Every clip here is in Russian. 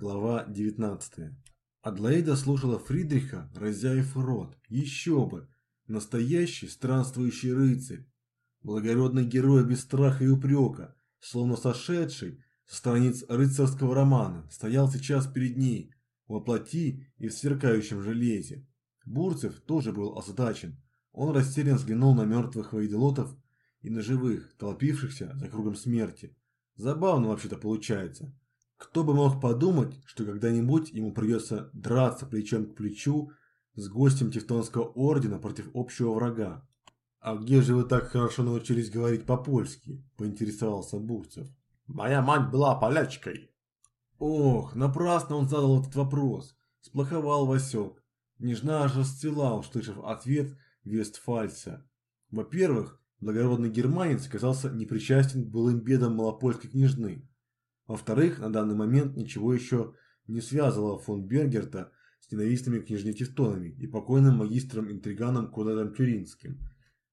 Глава 19. Адлоида слушала Фридриха, разяев рот. Еще бы! Настоящий странствующий рыцарь. Благородный герой без страха и упрека, словно сошедший со страниц рыцарского романа, стоял сейчас перед ней, воплоти и в сверкающем железе. Бурцев тоже был озадачен. Он растерянно взглянул на мертвых воиделотов и на живых, толпившихся за кругом смерти. Забавно вообще-то получается. Кто бы мог подумать, что когда-нибудь ему придется драться плечом к плечу с гостем Тевтонского ордена против общего врага. «А где же вы так хорошо научились говорить по-польски?» – поинтересовался Бурцев. «Моя мать была полячкой». Ох, напрасно он задал этот вопрос. Сплоховал Васек. Нежна аж расцвела, услышав ответ Вестфальца. Во-первых, благородный германец оказался непричастен к былым бедам малопольской княжны. Во-вторых, на данный момент ничего еще не связывало фон Бергерта с ненавистными княжне Тевтонами и покойным магистром-интриганом Конрадом Тюринским.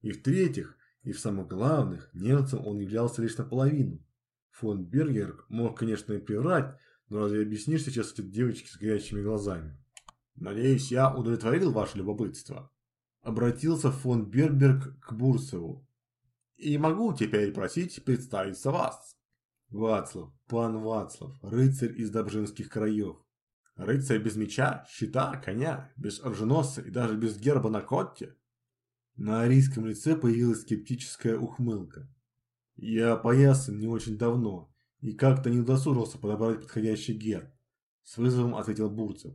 И в-третьих, и в самых главных, немцем он являлся лишь наполовину. Фон Бергер мог, конечно, и приврать, но разве объяснишь сейчас этой девочке с горящими глазами? Надеюсь, я удовлетворил ваше любопытство. Обратился фон Берберг к Бурцеву. И могу теперь просить представиться вас. Вацлав, пан Вацлав, рыцарь из Добжинских краев. Рыцарь без меча, щита, коня, без оруженосца и даже без герба на котте. На арийском лице появилась скептическая ухмылка. Я поясан не очень давно и как-то не удосужился подобрать подходящий герб. С вызовом ответил Бурцев.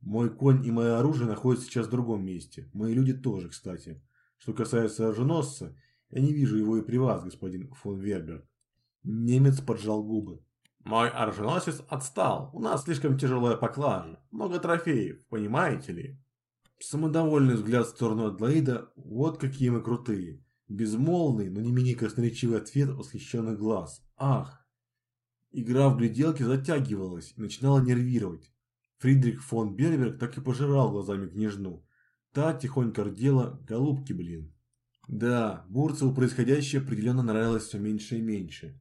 Мой конь и мое оружие находятся сейчас в другом месте. Мои люди тоже, кстати. Что касается оруженосца, я не вижу его и при вас, господин фон Верберг. Немец поджал губы. Мой оруженосец отстал. У нас слишком тяжелая поклажа. Много трофеев, понимаете ли? Самодовольный взгляд в сторону Адлоида. Вот какие мы крутые. Безмолвный, но не менее красноречивый ответ восхищенных глаз. Ах! Игра в гляделки затягивалась и начинала нервировать. Фридрих фон Берберг так и пожирал глазами княжну. Та тихонько рдела, голубки, блин. Да, Бурцеву происходящее определенно нравилось все меньше и меньше.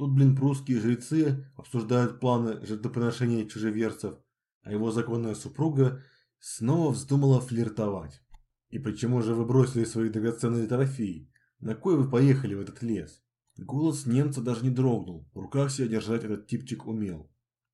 Тут, блин, прусские жрецы обсуждают планы жертвоприношения чужеверцев, а его законная супруга снова вздумала флиртовать. И почему же вы бросили свои драгоценные трофеи? На кой вы поехали в этот лес? Голос немца даже не дрогнул, в руках себя держать этот типчик умел.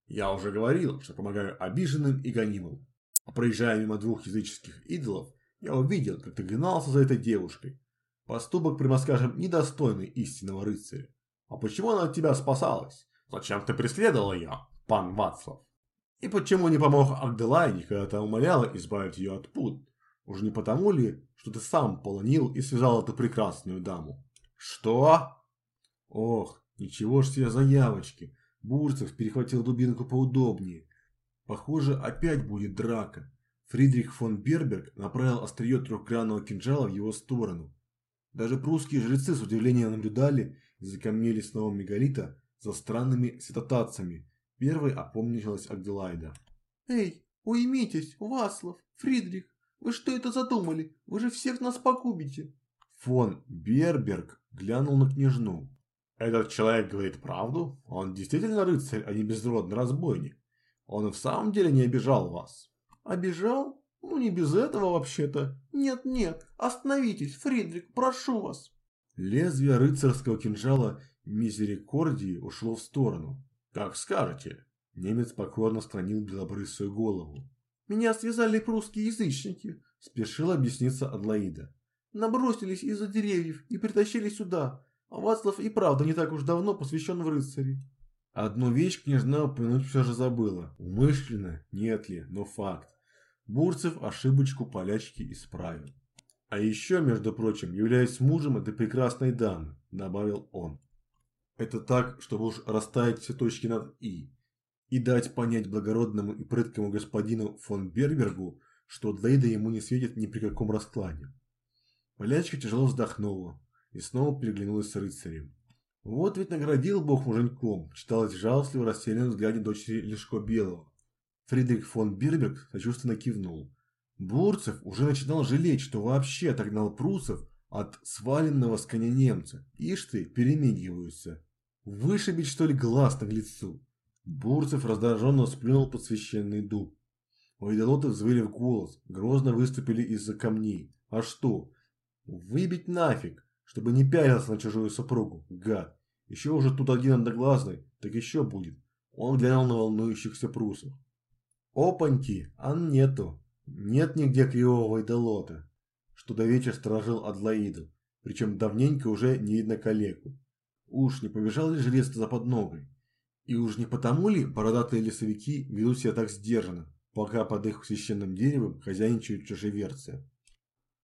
Я уже говорил, что помогаю обиженным и гонимым. Проезжая мимо двух языческих идолов, я увидел, как ты гнался за этой девушкой. Поступок, прямо скажем, недостойный истинного рыцаря. А почему она от тебя спасалась? Зачем ты преследовал ее, пан Вацлав? И почему не помог Агделайне, когда ты умоляла избавить ее от пут? Уж не потому ли, что ты сам полонил и связал эту прекрасную даму? Что? Ох, ничего ж себе заявочки. Бурцев перехватил дубинку поудобнее. Похоже, опять будет драка. Фридрих фон Берберг направил острие трехгранного кинжала в его сторону. Даже прусские жрецы с удивлением наблюдали из-за камней лесного мегалита за странными светотатцами. Первой опомнилась Агделайда. «Эй, уймитесь, Васлов, Фридрих, вы что это задумали? Вы же всех нас погубите!» Фон Берберг глянул на княжну. Этот человек говорит правду? Он действительно рыцарь, а не безродный разбойник. Он и в самом деле не обижал вас. Обижал? Ну не без этого вообще-то. Нет-нет, остановитесь, Фридрик, прошу вас. Лезвие рыцарского кинжала Мизерикордии ушло в сторону. Как скажете. Немец покорно склонил белобрысую голову. Меня связали прусские язычники, спешила объясниться Адлоида. Набросились из-за деревьев и притащили сюда. А Вацлав и правда не так уж давно посвящен в рыцари. Одну вещь княжна упомянуть все же забыла. Умышленно, нет ли, но факт. Бурцев ошибочку полячки исправил. А еще, между прочим, являюсь мужем этой прекрасной дамы, добавил он. Это так, чтобы уж расставить все точки над «и» и дать понять благородному и прыткому господину фон Бербергу, что Длейда ему не светит ни при каком раскладе. Полячка тяжело вздохнула и снова переглянулась с рыцарем. Вот ведь наградил бог муженьком, читалось жалостливо растерянном взгляде дочери Лешко Белого. Фридрих фон Бирберг сочувственно кивнул. Бурцев уже начинал жалеть, что вообще отогнал прусов от сваленного с коня немца. Ишь ты, перемигиваются. Вышибить что ли глаз наглецу? Бурцев раздраженно сплюнул под священный дуб. Вайдолоты взвыли в голос, грозно выступили из-за камней. А что? Выбить нафиг, чтобы не пялился на чужую супругу, гад. Еще уже тут один одноглазный, так еще будет. Он глянул на волнующихся прусов. Опаньки, а нету. Нет нигде кривого Вайдолота, что до вечера сторожил Адлоиду, причем давненько уже не видно калеку. Уж не побежал ли жрец за подногой? И уж не потому ли бородатые лесовики ведут себя так сдержанно, пока под их священным деревом хозяйничают чужеверцы?